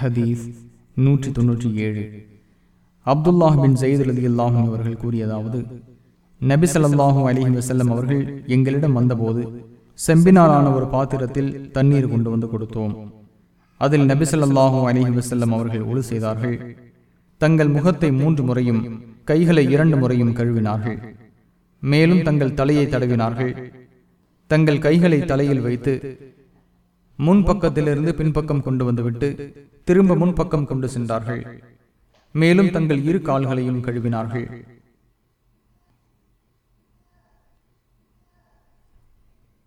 ஹதீஸ் நூற்றி தொன்னூற்றி ஏழு அப்துல்லாஹ் பின் ஜெயித் அல்லாஹும் அவர்கள் கூறியதாவது நபிசல்லாஹும் அலிஹி வசல்லம் அவர்கள் எங்களிடம் வந்தபோது செம்பினாலான ஒரு பாத்திரத்தில் தண்ணீர் கொண்டு வந்து கொடுத்தோம். அதில் நபிசல்லாஹும் அலிஹி வசல்லம் அவர்கள் ஒழு செய்தார்கள். தங்கள் முகத்தை மூன்று முறையும் கைகளை இரண்டு முறையும் கழுவினார்கள். மேலும் தங்கள் தலையை தடவினார்கள். தங்கள் கைகளை தலையில் வைத்து முன்பக்கத்திலிருந்து பின்பக்கம் கொண்டு வந்துவிட்டு திரும்ப முன்பக்கம் கொண்டு சென்றார்கள். மேலும் தங்கள் இரு கால்களையும் கழுவினார்கள்.